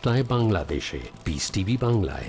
দশটায় বাংলাদেশে। Piece TV বাংলায়।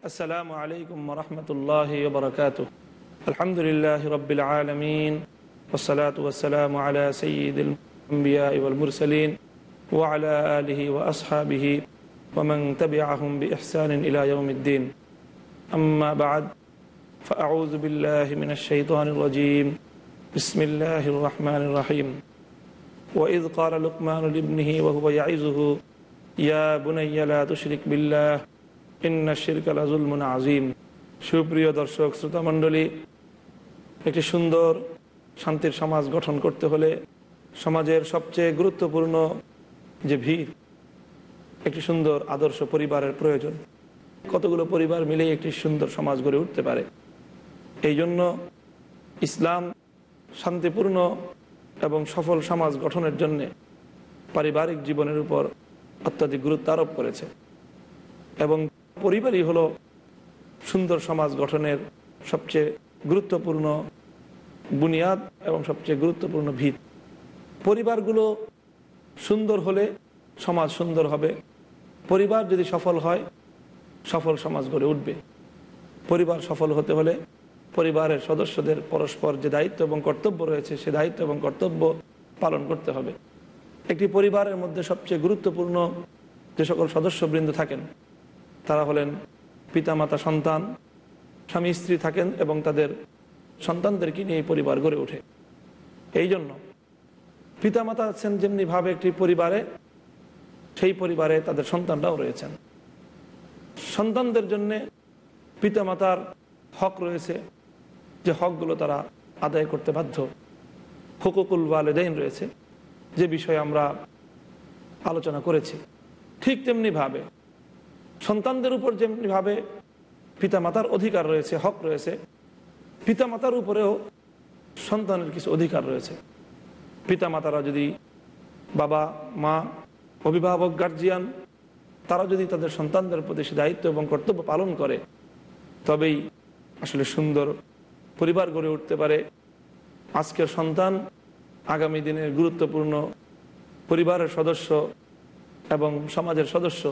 السلام عليكم ورحمة الله وبركاته. الحمد لله رب العالمين والصلاة والسلام على سيد الأنبياء والمرسلين وعلى آله وأصحابه ومن تبعهم بإحسان إلى يوم الدين. أما بعد فأعوذ بالله من الشيطان الرجيم. بسم الله الرحمن الرحيم. وإذ قال لقمان لابنه وهو يعظه يا بني لا تشرك بالله আজিম সুপ্রিয় দর্শক শ্রোতা মণ্ডলী একটি সুন্দর শান্তির সমাজ গঠন করতে হলে সমাজের সবচেয়ে গুরুত্বপূর্ণ যে ভিড়, একটি সুন্দর আদর্শ পরিবারের প্রয়োজন। কতগুলো পরিবার মিলেই একটি সুন্দর সমাজ গড়ে উঠতে পারে? এই জন্য ইসলাম শান্তিপূর্ণ এবং সফল সমাজ গঠনের জন্যে পারিবারিক জীবনের উপর অত্যাধিক গুরুত্ব আরোপ করেছে এবং পরিবারই হলো সুন্দর সমাজ গঠনের সবচেয়ে গুরুত্বপূর্ণ বুনিয়াদ এবং সবচেয়ে গুরুত্বপূর্ণ ভিত। পরিবারগুলো সুন্দর হলে সমাজ সুন্দর হবে। পরিবার যদি সফল হয়, সফল সমাজ গড়ে উঠবে। পরিবার সফল হতে হলে পরিবারের সদস্যদের পরস্পর যে দায়িত্ব এবং কর্তব্য রয়েছে, সে দায়িত্ব এবং কর্তব্য পালন করতে হবে। একটি পরিবারের মধ্যে সবচেয়ে গুরুত্বপূর্ণ যে সকল সদস্যবৃন্দ থাকেন তারা হলেন পিতামাতা সন্তান, স্বামী স্ত্রী থাকেন এবং তাদের সন্তানদেরকে নিয়ে পরিবার গড়ে ওঠে। এই জন্য পিতামাতা আছেন যেমনিভাবে একটি পরিবারে, সেই পরিবারে তাদের সন্তানরাও রয়েছেন। সন্তানদের জন্যে পিতামাতার হক রয়েছে, যে হকগুলো তারা আদায় করতে বাধ্য। হুকুকুল ওয়ালেদাইন রয়েছে, যে বিষয়ে আমরা আলোচনা করেছি। ঠিক তেমনিভাবে সন্তানদের উপর যেমনিভাবে পিতামাতার অধিকার রয়েছে, হক রয়েছে, পিতামাতার উপরেও সন্তানের কিছু অধিকার রয়েছে। পিতামাতারা যদি বাবা, মা, অভিভাবক গার্জিয়ান তারা যদি তাদের সন্তানদের প্রতি সে দায়িত্ব এবং কর্তব্য পালন করে, তবেই আসলে সুন্দর পরিবার গড়ে উঠতে পারে। আজকের সন্তান আগামী দিনের গুরুত্বপূর্ণ পরিবারের সদস্য এবং সমাজের সদস্য।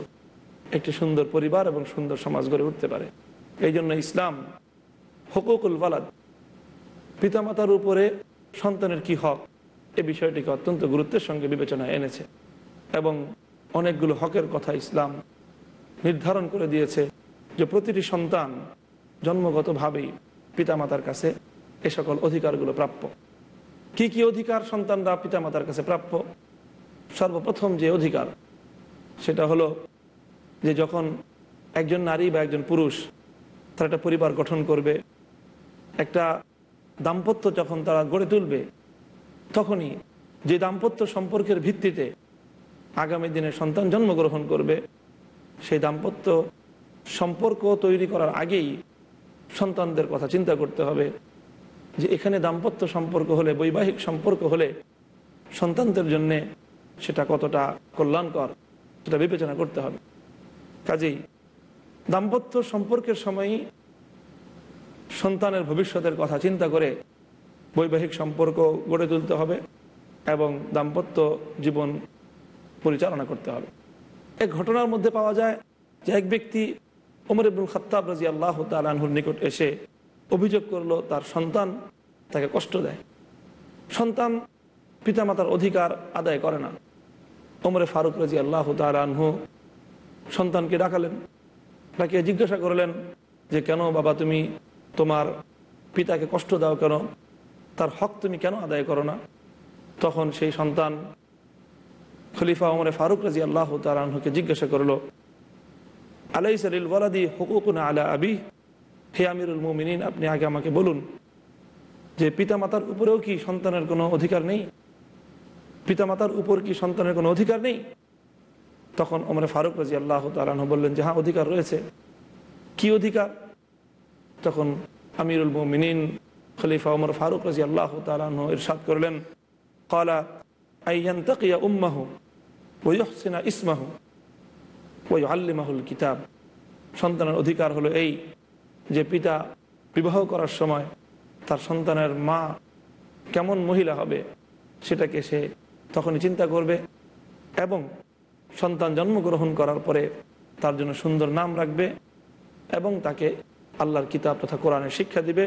একটি সুন্দর পরিবার এবং সুন্দর সমাজ গড়ে উঠতে পারে। এই জন্য ইসলাম হকুকুল বালাদ পিতামাতার উপরে সন্তানের কি হক, এ বিষয়টিকে অত্যন্ত গুরুত্বের সঙ্গে বিবেচনায় এনেছে এবং অনেকগুলো হকের কথা ইসলাম নির্ধারণ করে দিয়েছে যে প্রতিটি সন্তান জন্মগতভাবেই পিতামাতার কাছে এ সকল অধিকারগুলো প্রাপ্য। কি কি অধিকার সন্তানরা পিতামাতার কাছে প্রাপ্য? সর্বপ্রথম যে অধিকার, সেটা হলো যে যখন একজন নারী বা একজন পুরুষ তারা একটা পরিবার গঠন করবে, একটা দাম্পত্য যখন তারা গড়ে তুলবে, তখনই যে দাম্পত্য সম্পর্কের ভিত্তিতে আগামী দিনে সন্তান জন্মগ্রহণ করবে, সেই দাম্পত্য সম্পর্ক তৈরি করার আগেই সন্তানদের কথা চিন্তা করতে হবে যে এখানে দাম্পত্য সম্পর্ক হলে, বৈবাহিক সম্পর্ক হলে সন্তানদের জন্যে সেটা কতটা কল্যাণকর, সেটা বিবেচনা করতে হবে। কাজেই দাম্পত্য সম্পর্কের সময়ই সন্তানের ভবিষ্যতের কথা চিন্তা করে বৈবাহিক সম্পর্ক গড়ে তুলতে হবে এবং দাম্পত্য জীবন পরিচালনা করতে হবে। এক ঘটনার মধ্যে পাওয়া যায় যে এক ব্যক্তি ওমর ইবুল খত্তাব রাজি আল্লাহ তালাহুর নিকট এসে অভিযোগ করল, তার সন্তান তাকে কষ্ট দেয়। সন্তান পিতামাতার অধিকার আদায় করে না। ওমরে ফারুক রাজি আল্লাহ তালাহু সন্তানকে ডাকালেন ডাকিয়ে জিজ্ঞাসা করলেন যে, কেন বাবা তুমি তোমার পিতাকে কষ্ট দাও কেন? তার হক তুমি কেন আদায় করো না? তখন সেই সন্তান খলিফা ওমরে ফারুক রাজি আল্লাহ তালাহুকে জিজ্ঞাসা করল আলাইসারিল ওয়ালাদি হুকুকুনা আলা আবি? হে আমিরুল মুমিনিন, আপনি আগে আমাকে বলুন যে, পিতামাতার উপরেও কি সন্তানের কোনো অধিকার নেই? পিতামাতার উপর কি সন্তানের কোনো অধিকার নেই? তখন ওমরে ফারুক রাজি আল্লাহ তালাহ বললেন যে হ্যাঁ অধিকার রয়েছে। কি অধিকার? তখন আমিরুল মুমিনিন খলিফা ওমর ফারুক রাজি আল্লাহ তালাহ ইরশাদ করলেন কলা আইয়ান তাকিয়া উম্মাহু ওয়সিনা ইসমাহু ওই আল্লিমাহুল কিতাব। সন্তানের অধিকার হলো এই যে, পিতা বিবাহ করার সময় তার সন্তানের মা কেমন মহিলা হবে সেটাকে সে তখনই চিন্তা করবে এবং সন্তান জন্মগ্রহণ করার পরে তার জন্য সুন্দর নাম রাখবে এবং তাকে আল্লাহর কিতাব তথা কোরআনের শিক্ষা দিবে।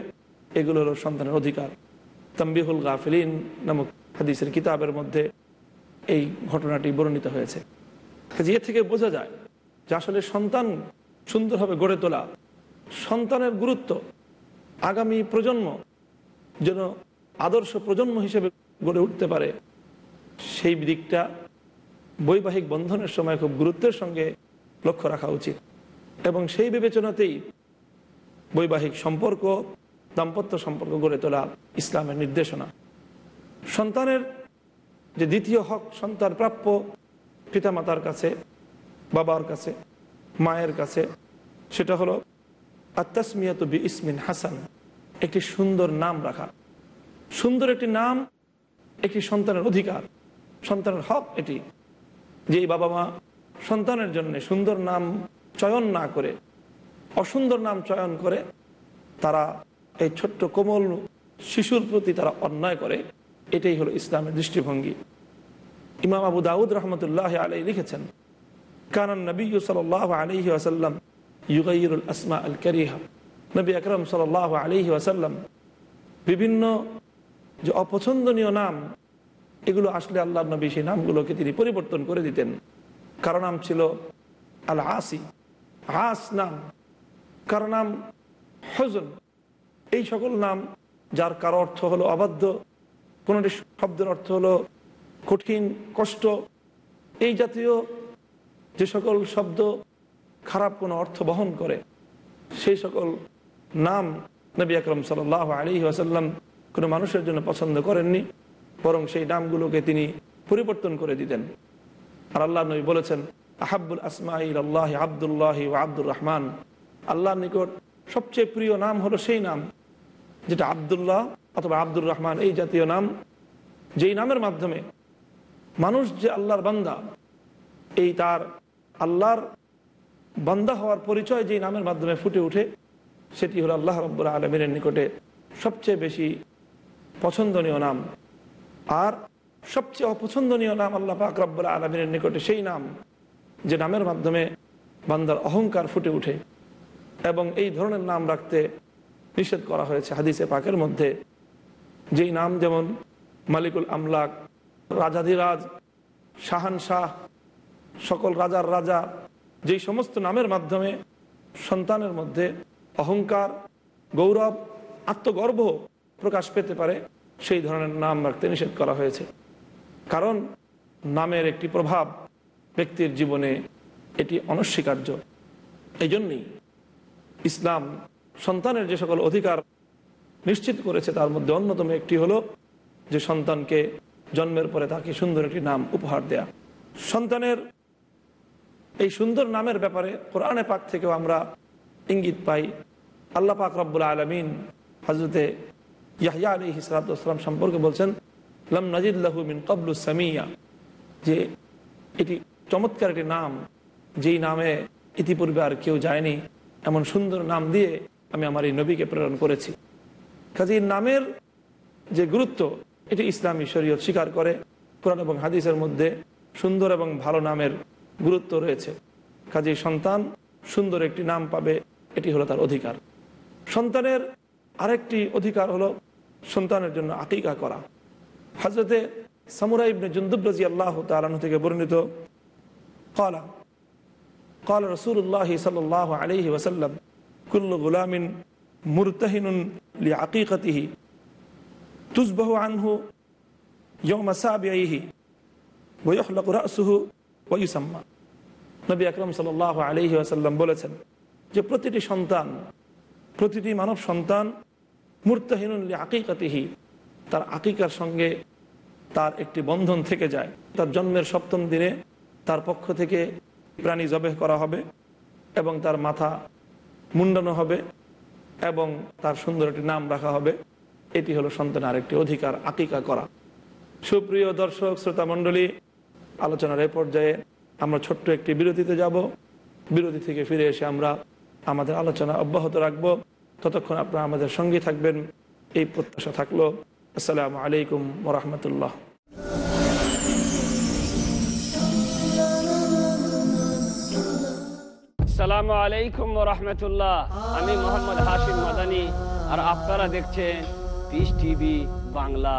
এগুলো হলো সন্তানের অধিকার। তম্বিহুল গাফিলিন নামক হাদিসের কিতাবের মধ্যে এই ঘটনাটি বর্ণিত হয়েছে। যে থেকে বোঝা যায় যে আসলে সন্তান সুন্দরভাবে গড়ে তোলা, সন্তানের গুরুত্ব আগামী প্রজন্ম যেন আদর্শ প্রজন্ম হিসেবে গড়ে উঠতে পারে, সেই দিকটা বৈবাহিক বন্ধনের সময় খুব গুরুত্বের সঙ্গে লক্ষ্য রাখা উচিত। এবং সেই বিবেচনাতেই বৈবাহিক সম্পর্ক, দাম্পত্য সম্পর্ক গড়ে তোলা ইসলামের নির্দেশনা। সন্তানের যে দ্বিতীয় হক, সন্তান প্রাপ্য পিতামাতার কাছে, বাবার কাছে, মায়ের কাছে, সেটা হলো আত্মাসমিয়াত বি ইসমিন হাসান, একটি সুন্দর নাম রাখা। সুন্দর একটি নাম, একটি সন্তানের অধিকার। সন্তানের হক এটি। যেই বাবা মা সন্তানের জন্য সুন্দর নাম চয়ন না করে, অসুন্দর নাম চয়ন করে, তারা এই ছোট্ট কোমল শিশুর প্রতি তারা অন্যায় করে, এটাই হলো ইসলামের দৃষ্টিভঙ্গি। ইমাম আবু দাউদ রহমতুল্লাহ আলাই লিখেছেন কারণ নবী সাল আলহি আসাল্লাম ইউগাইরুল আসমা আল করিহা। নবী আকরম সাল আলহি আসাল্লাম বিভিন্ন যে অপছন্দনীয় নাম এগুলো আসলে আল্লাহ নবী সেই নামগুলোকে তিনি পরিবর্তন করে দিতেন। কারও নাম ছিল আল আসি হাস নাম। কারও নাম হজন। এই সকল নাম যার কারও অর্থ হলো অবাধ্য, কোনটি শব্দের অর্থ হলো কঠিন, কষ্ট। এই জাতীয় যে সকল শব্দ খারাপ কোনো অর্থ বহন করে, সেই সকল নাম নবী আকরম সাল আলী আসাল্লাম কোনো মানুষের জন্য পছন্দ করেননি। বরং সেই নামগুলোকে তিনি পরিবর্তন করে দিতেন। আর আল্লাহ নবী বলেছেন আহাবুল আসমাইল আল্লাহ আবদুল্লাহ ও আব্দুর রহমান। আল্লাহর নিকট সবচেয়ে প্রিয় নাম হলো সেই নাম, যেটা আবদুল্লাহ অথবা আব্দুর রহমান, এই জাতীয় নাম। যেই নামের মাধ্যমে মানুষ যে আল্লাহর বান্দা, এই তার আল্লাহর বান্দা হওয়ার পরিচয় যেই নামের মাধ্যমে ফুটে উঠে, সেটি হলো আল্লাহ রব্বুল আলমিনের নিকটে সবচেয়ে বেশি পছন্দনীয় নাম। আর সবচেয়ে অপছন্দনীয় নাম আল্লাহ পাক আলমিনের নিকটে সেই নাম, যে নামের মাধ্যমে বান্দার অহংকার ফুটে উঠে এবং এই ধরনের নাম রাখতে নিষেধ করা হয়েছে হাদিসে পাকের মধ্যে। যেই নাম যেমন মালিকুল আমলাক, রাজাধিরাজ শাহান শাহ সকল রাজার রাজা, যেই সমস্ত নামের মাধ্যমে সন্তানের মধ্যে অহংকার, গৌরব, আত্মগর্ব প্রকাশ পেতে পারে সেই ধরনের নাম রাখতে নিষেধ করা হয়েছে। কারণ নামের একটি প্রভাব ব্যক্তির জীবনে এটি অনস্বীকার্য। এই জন্যই ইসলাম সন্তানের যে সকল অধিকার নিশ্চিত করেছে, তার মধ্যে অন্যতম একটি হলো যে সন্তানকে জন্মের পরে তাকে সুন্দর একটি নাম উপহার দেয়া। সন্তানের এই সুন্দর নামের ব্যাপারে কোরআনে পাক থেকেও আমরা ইঙ্গিত পাই। আল্লাহ পাক রব্বুল আলমিন হজরতে ইয়াহিয়া আলী হিসালাম সম্পর্কে বলছেন, লাম নাজিদুল্লাহ মিন কবলু সামিয়া যে এটি চমৎকার একটি নাম, যেই নামে ইতিপূর্বে আর কেউ যায়নি, এমন সুন্দর নাম দিয়ে আমি আমার এই নবীকে প্রেরণ করেছি। কাজে নামের যে গুরুত্ব, এটি ইসলামী শরীয়ত স্বীকার করে, কোরআন এবং হাদিসের মধ্যে সুন্দর এবং ভালো নামের গুরুত্ব রয়েছে। কাজেই সন্তান সুন্দর একটি নাম পাবে, এটি হলো তার অধিকার। সন্তানের আরেকটি অধিকার হলো সন্তানের জন্য আকিকা করা হজরতে সামুরা ইবনে জুন্দুব রাজি আল্লাহ তালান থেকে বর্ণিত কলা قال رسول الله صلى الله عليه وسلم كل غلام مرتهن لعقيقته تزبه عنه يوم سابعه ويحلق رأسه ويسمى নবী আকরম সাল আলহি আসাল্লাম বলেছেন যে প্রতিটি সন্তান প্রতিটি মানব সন্তান মূর্তহীনুল্লি আকিকাতিহি তার আকিকার সঙ্গে তার একটি বন্ধন থেকে যায়। তার জন্মের সপ্তম দিনে তার পক্ষ থেকে প্রাণী জবেহ করা হবে এবং তার মাথা মুন্ডানো হবে এবং তার সুন্দর একটি নাম রাখা হবে। এটি হলো সন্তানের আরেকটি অধিকার, আকিকা করা। সুপ্রিয় দর্শক, শ্রোতা মণ্ডলী, আলোচনার এ পর্যায়ে আমরা ছোট্ট একটি বিরতিতে যাব। বিরতি থেকে ফিরে এসে আমরা আমাদের আলোচনা অব্যাহত রাখব। ততক্ষণ আপনারা আমাদের সঙ্গে থাকবেন। এই প্রত্যাশা থাকল। আসসালামু আলাইকুম ওরহমতুল্লাহ। সালামু আলাইকুম রহমতুল্লাহ আমি মোহাম্মদ হাশিম মাদানি। আর আপনারা দেখছেন পিস টিভি বাংলা।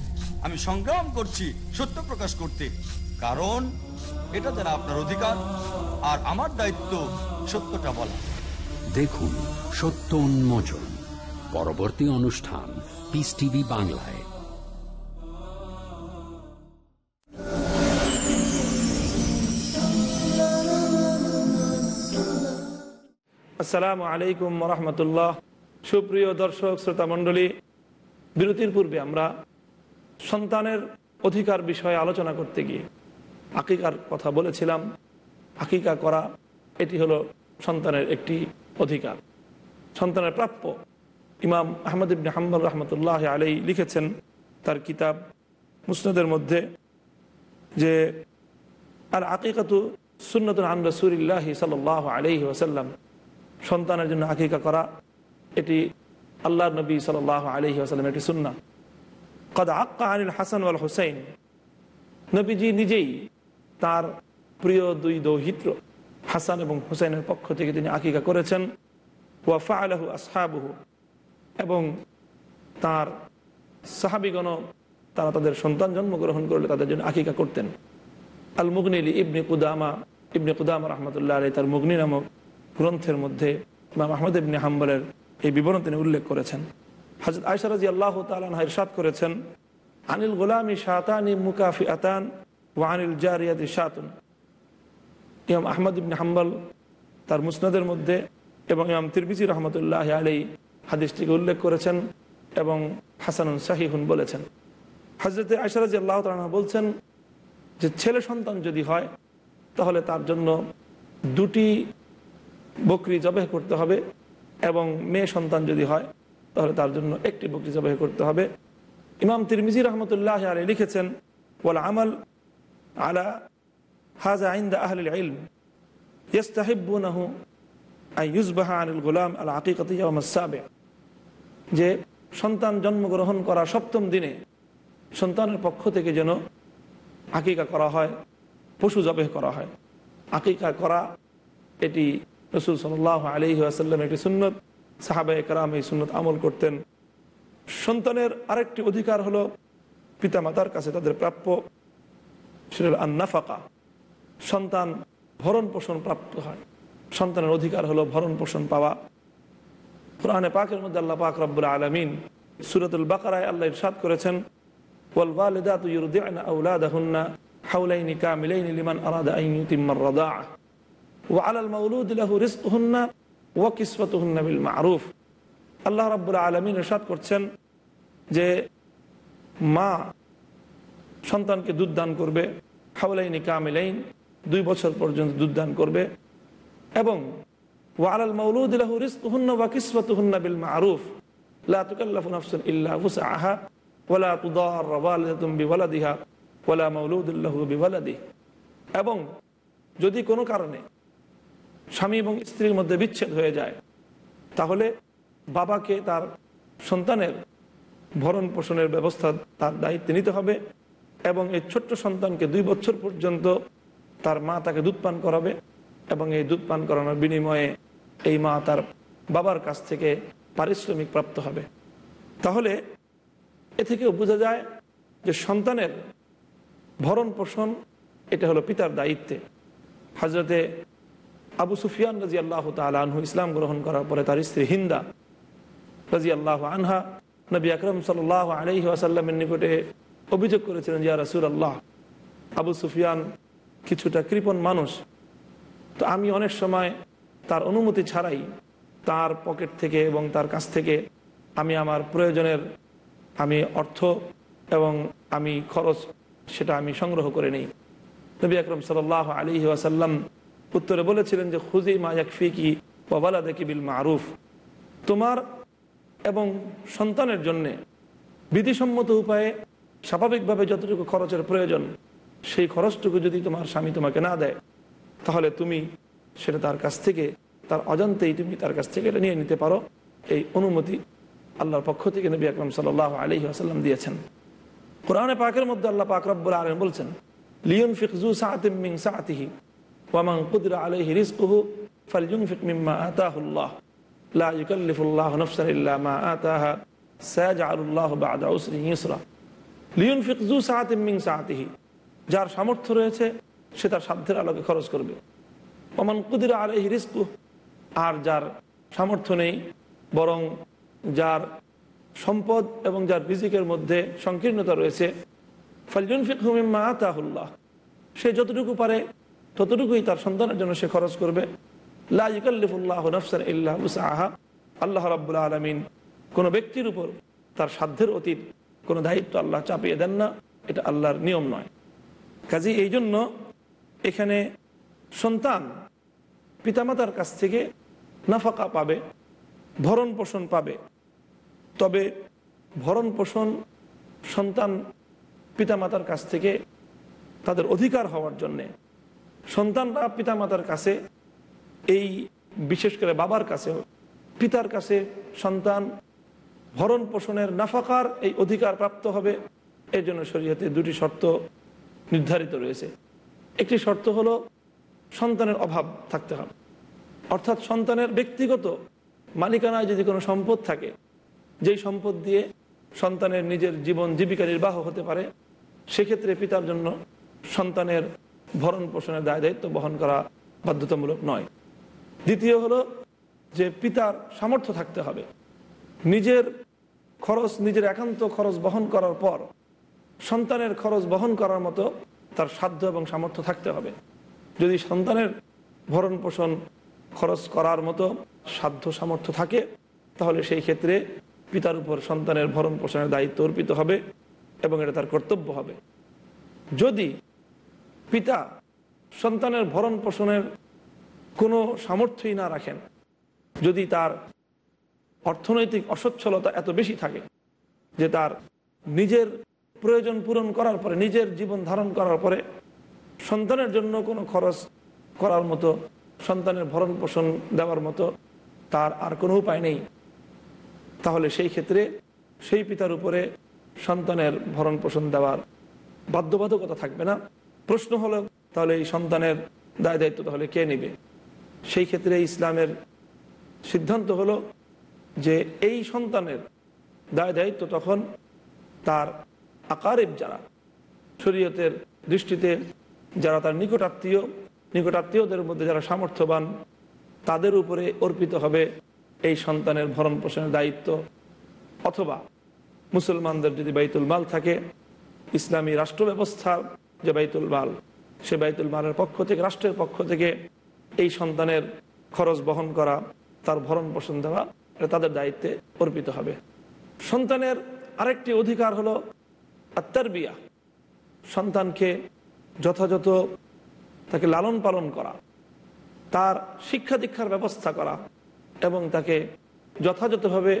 আমি সংগ্রাম করছি সত্য প্রকাশ করতে। কারণ এটা তারা আপনার অধিকার আর আমার দায়িত্ব সত্যটা বলা। দেখুন সত্য উন্মোচন পরবর্তী অনুষ্ঠান পিস টিভি বাংলায়। আসসালামু আলাইকুম রহমতুল্লাহ। সুপ্রিয় দর্শক শ্রোতা মণ্ডলী বিরতির পূর্বে আমরা সন্তানের অধিকার বিষয়ে আলোচনা করতে গিয়ে আকিকার কথা বলেছিলাম। আকিকা করা, এটি হলো সন্তানের একটি অধিকার। সন্তানের প্রাপ্য ইমাম আহমদ ইবনে হাম্বল রহমতুল্লাহ আলাই লিখেছেন তার কিতাব মুসনদের মধ্যে যে আর আকিকাতু সুন্নতুন আন রসুলিল্লাহ সাল আলহি ওসাল্লাম সন্তানের জন্য আকিকা করা, এটি আল্লাহ নবী সাল আলহি আসাল্লাম একটি সুন্না কদ আক্কা আনিল হাসান ওয়াল হুসাইন নবীজি নিজেই তার প্রিয় দুই দৌহিত্র, হাসান এবং হুসাইনের পক্ষ থেকে তিনি আকিকা করেছেন। ওয়াফা আলহু আসহাবহু এবং তার সাহাবিগণ তারা তাদের সন্তান জন্মগ্রহণ করলে তাদের জন্য আকিকা করতেন। আল মুগনিলি ইবনে কুদামা ইবনে কুদামা রহমতুল্লাহ আলী তার মুগনি নামক গ্রন্থের মধ্যে ইমাম আহমদ ইবনে হাম্বলের এই বিবরণ তিনি উল্লেখ করেছেন। হজরত আয়সারাজি আল্লাহ তালান ইরশাদ করেছেন, আনিল গোলামি শাতানি মুকাফি আতান ও আনিল জারিয়াতি শাতুন। ইমাম আহমদ ইবনে হাম্বল তার মুসনাদের মধ্যে এবং ইমাম তিরবিজি রহমতুল্লাহ আলী হাদিসটিকে উল্লেখ করেছেন এবং হাসানুন সাহিহুন বলেছেন। হজরত আয়সারাজি আল্লাহ তালা বলছেন যে, ছেলে সন্তান যদি হয়, তাহলে তার জন্য দুটি বকরি জবাহ করতে হবে এবং মেয়ে সন্তান যদি হয় তাহলে তার জন্য একটি বকরি জবাহ করতে হবে। ইমাম তিরমিজি রহমতুল্লাহ আলী লিখেছেন, ওয়াল আমল আলা হাজা আইন্দা আহলিল ইলম ইয়াস্তাহিব্বুনাহু আই ইউজবাহা আনিল গোলাম আল আকিকতি আস-সাবি যে সন্তান জন্মগ্রহণ করা সপ্তম দিনে সন্তানের পক্ষ থেকে যেন আকিকা করা হয়, পশু জবেহ করা হয়। আকিকা করা এটি রসুল সাল্লাহ আলী আসাল্লাম একটি সুন্নত। সাহাবা একরাম এই সুন্নত আমল করতেন। সন্তানের আরেকটি অধিকার হলো পিতা মাতার কাছে তাদের প্রাপ্য সেটা হল আন্নাফাকা। সন্তান ভরণ পোষণ প্রাপ্ত হয়। সন্তানের অধিকার হলো ভরণ পোষণ পাওয়া। কোরআনে পাকের মধ্যে আল্লাহ পাক রব্বুল আলমিন সুরতুল বাকারায় আল্লাহ ইরশাদ করেছেন ওয়ালাইনি কামিলাইনি লিমান আলাদা আইন ইউতিম্মার রাদা ওয়া আলাল মাউলুদ লাহু রিজকুহুন্না ও মারুফ। আল্লাহ রাবুল আলমী রেশাদ করছেন যে, মা সন্তানকে দুধ দান করবে, হাওলাইনি কামিলাইন, দুই বছর পর্যন্ত দুধ দান করবে এবং ওয়ারাল মৌলুদুল্লাহ রিস্কুহুন্না ওয়া মারুফ। লা এবং যদি কোনো কারণে স্বামী এবং স্ত্রীর মধ্যে বিচ্ছেদ হয়ে যায়। তাহলে বাবাকে তার সন্তানের ভরণ পোষণের ব্যবস্থা তার দায়িত্ব নিতে হবে এবং এই ছোট্ট সন্তানকে দুই বছর পর্যন্ত তার মা তাকে দুধ পান করাবে এবং এই দুধ পান করানোর বিনিময়ে এই মা তার বাবার কাছ থেকে পারিশ্রমিক প্রাপ্ত হবে। তাহলে এ থেকেও বোঝা যায় যে সন্তানের ভরণ পোষণ, এটা হলো পিতার দায়িত্বে। হজরতে আবু সুফিয়ান রাজি আল্লাহ তালু ইসলাম গ্রহণ করার পরে তার স্ত্রী হিন্দা রাজি আল্লাহ আনহা নবী আকরম সাল আলহি আসাল্লামের নিকটে অভিযোগ করেছিলেন জিয়া রাসুল আল্লাহ আবু সুফিয়ান কিছুটা কৃপণ মানুষ। তো আমি অনেক সময় তার অনুমতি ছাড়াই তার পকেট থেকে এবং তার কাছ থেকে আমি আমার প্রয়োজনের, আমি অর্থ এবং আমি খরচ সেটা আমি সংগ্রহ করে নিই। নবী আকরম সাল আলী ওয়াসাল্লাম উত্তরে বলেছিলেন যে খুজি মা ইয়াকফিকি ওয়াবালা দেখি বিল মারুফ। তোমার এবং সন্তানের জন্যে বিধিসম্মত উপায়ে স্বাভাবিকভাবে যতটুকু খরচের প্রয়োজন, সেই খরচটুকু যদি তোমার স্বামী তোমাকে না দেয়, তাহলে তুমি সেটা তার কাছ থেকে, তার অজান্তেই তুমি তার কাছ থেকে এটা নিয়ে নিতে পারো। এই অনুমতি আল্লাহর পক্ষ থেকে নবী আকরম সাল আলহি আসাল্লাম দিয়েছেন। কোরআনে পাকের মধ্যে আল্লাহ পাক আলম বলছেন লিয়ন ফিকজু সাতিম সাতিহি। আলহি আতাহুল্লাহ যার সামর্থ্য রয়েছে, সে তার সাধ্যের আলোকে খরচ করবে। ওমান কুদিরা আলাইহি রিজকু আর যার সামর্থ্য নেই, বরং যার সম্পদ এবং যার রিজিকের মধ্যে সংকীর্ণতা রয়েছে ফালজুনফিক হুমিম্মা আতাহুল্লাহ সে যতটুকু পারে ততটুকুই তার সন্তানের জন্য সে খরচ করবে। নফসান আল্লাহ রাবুল্লাহ আলমিন কোনো ব্যক্তির উপর তার সাধ্যের অতীত, কোনো দায়িত্ব আল্লাহ চাপিয়ে দেন না, এটা আল্লাহর নিয়ম নয়। কাজে এই জন্য এখানে সন্তান পিতামাতার কাছ থেকে নাফাকা পাবে, ভরণ পোষণ পাবে। তবে ভরণ পোষণ সন্তান পিতামাতার কাছ থেকে তাদের অধিকার হওয়ার জন্যে সন্তানরা পিতামাতার কাছে, এই বিশেষ করে বাবার কাছে, পিতার কাছে সন্তান ভরণ পোষণের নাফাকার এই অধিকার প্রাপ্ত হবে, এর জন্য শরীয়তে দুটি শর্ত নির্ধারিত রয়েছে। একটি শর্ত হলো সন্তানের অভাব থাকতে হবে। অর্থাৎ সন্তানের ব্যক্তিগত মালিকানায় যদি কোনো সম্পদ থাকে, যেই সম্পদ দিয়ে সন্তানের নিজের জীবন জীবিকা নির্বাহ হতে পারে, সেক্ষেত্রে পিতার জন্য সন্তানের ভরণ পোষণের দায় দায়িত্ব বহন করা বাধ্যতামূলক নয়। দ্বিতীয় হলো যে পিতার সামর্থ্য থাকতে হবে। নিজের খরচ, নিজের একান্ত খরচ বহন করার পর সন্তানের খরচ বহন করার মতো তার সাধ্য এবং সামর্থ্য থাকতে হবে। যদি সন্তানের ভরণ পোষণ খরচ করার মতো সাধ্য সামর্থ্য থাকে, তাহলে সেই ক্ষেত্রে পিতার উপর সন্তানের ভরণ পোষণের দায়িত্ব অর্পিত হবে এবং এটা তার কর্তব্য হবে। যদি পিতা সন্তানের ভরণ পোষণের কোনো সামর্থ্যই না রাখেন। যদি তার অর্থনৈতিক অসচ্ছলতা এত বেশি থাকে যে তার নিজের প্রয়োজন পূরণ করার পরে, নিজের জীবন ধারণ করার পরে সন্তানের জন্য কোনো খরচ করার মতো, সন্তানের ভরণ পোষণ দেওয়ার মতো তার আর কোনো উপায় নেই, তাহলে সেই ক্ষেত্রে সেই পিতার উপরে সন্তানের ভরণ পোষণ দেওয়ার বাধ্যবাধকতা থাকবে না। প্রশ্ন হলো, তাহলে এই সন্তানের দায় দায়িত্ব তাহলে কে নেবে? সেই ক্ষেত্রে ইসলামের সিদ্ধান্ত হলো যে এই সন্তানের দায় দায়িত্ব তখন তার আকারেব যারা, শরীয়তের দৃষ্টিতে যারা তার নিকটাত্মীয় নিকটাত্মীয়দের মধ্যে যারা সামর্থ্যবান, তাদের উপরে অর্পিত হবে এই সন্তানের ভরণ পোষণের দায়িত্ব। অথবা মুসলমানদের যদি বাইতুল মাল থাকে, ইসলামী রাষ্ট্র ব্যবস্থা যে বাইতুল মাল, সে বাইতুল মালের পক্ষ থেকে, রাষ্ট্রের পক্ষ থেকে এই সন্তানের খরচ বহন করা, তার ভরণ পোষণ দেওয়া, এটা তাদের দায়িত্বে অর্পিত হবে। সন্তানের আরেকটি অধিকার হলো আত্মার বিয়া সন্তানকে যথাযথ তাকে লালন পালন করা, তার শিক্ষা দীক্ষার ব্যবস্থা করা এবং তাকে যথাযথভাবে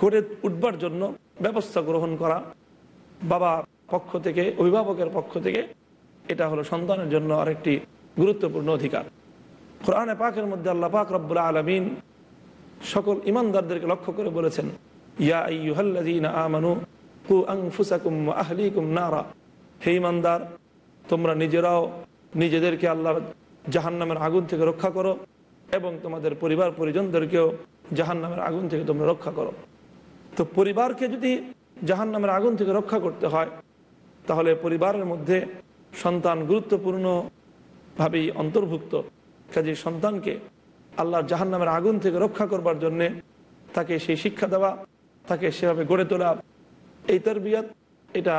গড়ে উঠবার জন্য ব্যবস্থা গ্রহণ করা। বাবা পক্ষ থেকে, অভিভাবকের পক্ষ থেকে এটা হলো সন্তানের জন্য আরেকটি গুরুত্বপূর্ণ অধিকার। কোরআনে পাকের মধ্যে আল্লাহ পাক রব্বুল আলমিন সকল ইমানদারদেরকে লক্ষ্য করে বলেছেন ইমানদার, তোমরা নিজেরাও নিজেদেরকে আল্লাহর জাহান্নামের আগুন থেকে রক্ষা করো এবং তোমাদের পরিবার পরিজনদেরকেও জাহান্নামের আগুন থেকে তোমরা রক্ষা করো। তো পরিবারকে যদি জাহান্নামের আগুন থেকে রক্ষা করতে হয় তাহলে পরিবারের মধ্যে সন্তান গুরুত্বপূর্ণভাবেই অন্তর্ভুক্ত। কাজে সন্তানকে আল্লাহর জাহান্নামের আগুন থেকে রক্ষা করবার জন্যে তাকে সেই শিক্ষা দেওয়া, তাকে সেভাবে গড়ে তোলা, এই তরবিয়াত এটা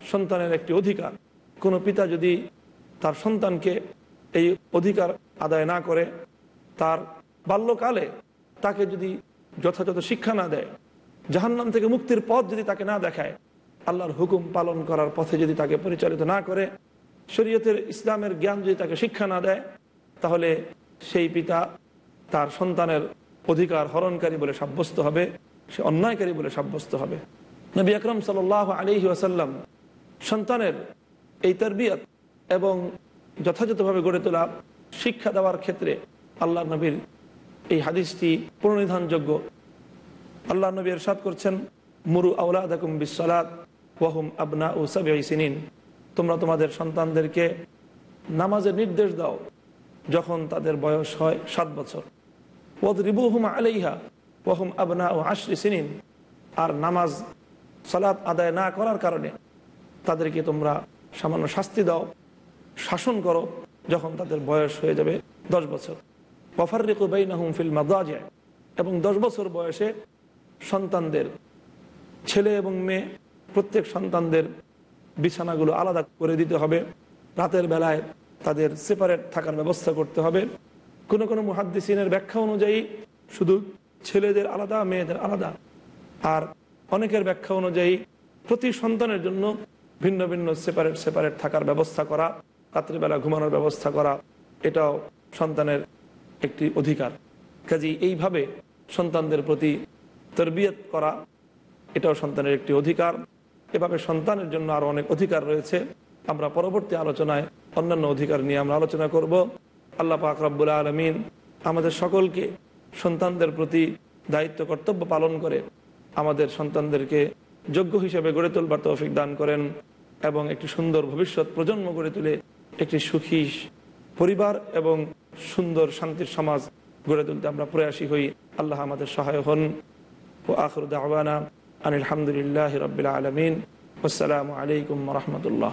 সন্তানের একটি অধিকার। কোনো পিতা যদি তার সন্তানকে এই অধিকার আদায় না করে, তার বাল্যকালে তাকে যদি যথাযথ শিক্ষা না দেয়, জাহান্নাম থেকে মুক্তির পথ যদি তাকে না দেখায় আল্লাহর হুকুম পালন করার পথে যদি তাকে পরিচালিত না করে, শরীয়তের ইসলামের জ্ঞান যদি তাকে শিক্ষা না দেয়, তাহলে সেই পিতা তার সন্তানের অধিকার হরণকারী বলে সাব্যস্ত হবে, সে অন্যায়কারী বলে সাব্যস্ত হবে। নবী আকরম সাল আলহি আসাল্লাম সন্তানের এই তরবিয়ত এবং যথাযথভাবে গড়ে তোলা শিক্ষা দেওয়ার ক্ষেত্রে আল্লাহ নবীর এই হাদিসটি প্রণিধানযোগ্য। আল্লাহ নবী এরশাদ করছেন, মুরু আউলাদকুম বিশ্বলাত ওয়াহুম আবনা ও সাবিন তোমরা তোমাদের সন্তানদেরকে নামাজের নির্দেশ দাও যখন তাদের বয়স হয় সাত বছর। ওদ রিবুহুম আলাইহা ওয়াহুম আবনা ও আশরি সিনিন। আর নামাজ সালাত আদায় না করার কারণে তাদেরকে তোমরা সামান্য শাস্তি দাও, শাসন করো যখন তাদের বয়স হয়ে যাবে দশ বছর। ওয়াফারিকু বাইনাহুম ফিল মাদাজে এবং দশ বছর বয়সে সন্তানদের ছেলে এবং মেয়ে প্রত্যেক সন্তানদের বিছানাগুলো আলাদা করে দিতে হবে। রাতের বেলায় তাদের সেপারেট থাকার ব্যবস্থা করতে হবে। কোনো কোনো মুহাদ্দিসিনের ব্যাখ্যা অনুযায়ী শুধু ছেলেদের আলাদা, মেয়েদের আলাদা। আর অনেকের ব্যাখ্যা অনুযায়ী প্রতি সন্তানের জন্য ভিন্ন ভিন্ন সেপারেট সেপারেট থাকার ব্যবস্থা করা, রাত্রিবেলা ঘুমানোর ব্যবস্থা করা, এটাও সন্তানের একটি অধিকার। কাজে এইভাবে সন্তানদের প্রতি তরবিয়ত করা, এটাও সন্তানের একটি অধিকার। এভাবে সন্তানের জন্য আরও অনেক অধিকার রয়েছে। আমরা পরবর্তী আলোচনায় অন্যান্য অধিকার নিয়ে আমরা আলোচনা করব। আল্লাহ পাক রব্বুল আলমিন আমাদের সকলকে সন্তানদের প্রতি দায়িত্ব, কর্তব্য পালন করে আমাদের সন্তানদেরকে যোগ্য হিসেবে গড়ে তোলবার তৌফিক দান করেন এবং একটি সুন্দর ভবিষ্যৎ প্রজন্ম গড়ে তুলে একটি সুখী পরিবার এবং সুন্দর শান্তির সমাজ গড়ে তুলতে আমরা প্রয়াসী হই। আল্লাহ আমাদের সহায় হন। ও আখর দাওয়ানা আন আলহামদুলিল্লাহ রবিল আলমিন আসসালামু আলাইকুম রহমতুল্লাহ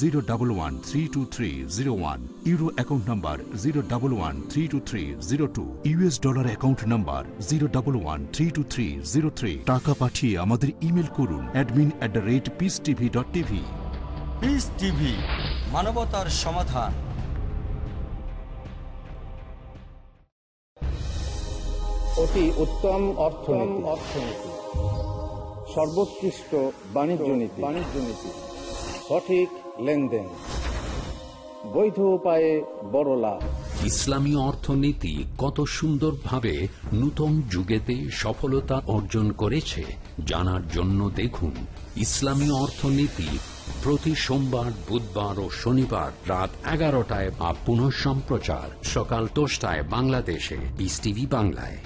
zero double one three two three zero one euro account number zero double one three two three zero two US dollar account number zero double one three two three zero three টাকা পাঠিয়ে আমাদের email করুন admin at the rate peace TV dot TV peace TV মানবতার সমাধান। অতি উত্তম অর্থনীতি। অর্থনীতি সর্বোৎকৃষ্ট বাণিজ্য নীতি। বাণিজ্য নীতি। সঠিক লেনদেন। বৈধ উপায়ে বড় লাভ। ইসলামী অর্থনীতি কত সুন্দরভাবে নূতন যুগেতে সফলতা অর্জন করেছে, জানার জন্য দেখুন ইসলামী অর্থনীতি প্রতি সোমবার, বুধবার ও শনিবার রাত এগারোটায় বা পুনঃ সম্প্রচার সকাল দশটায় বাংলাদেশে। বিস টিভি বাংলায়।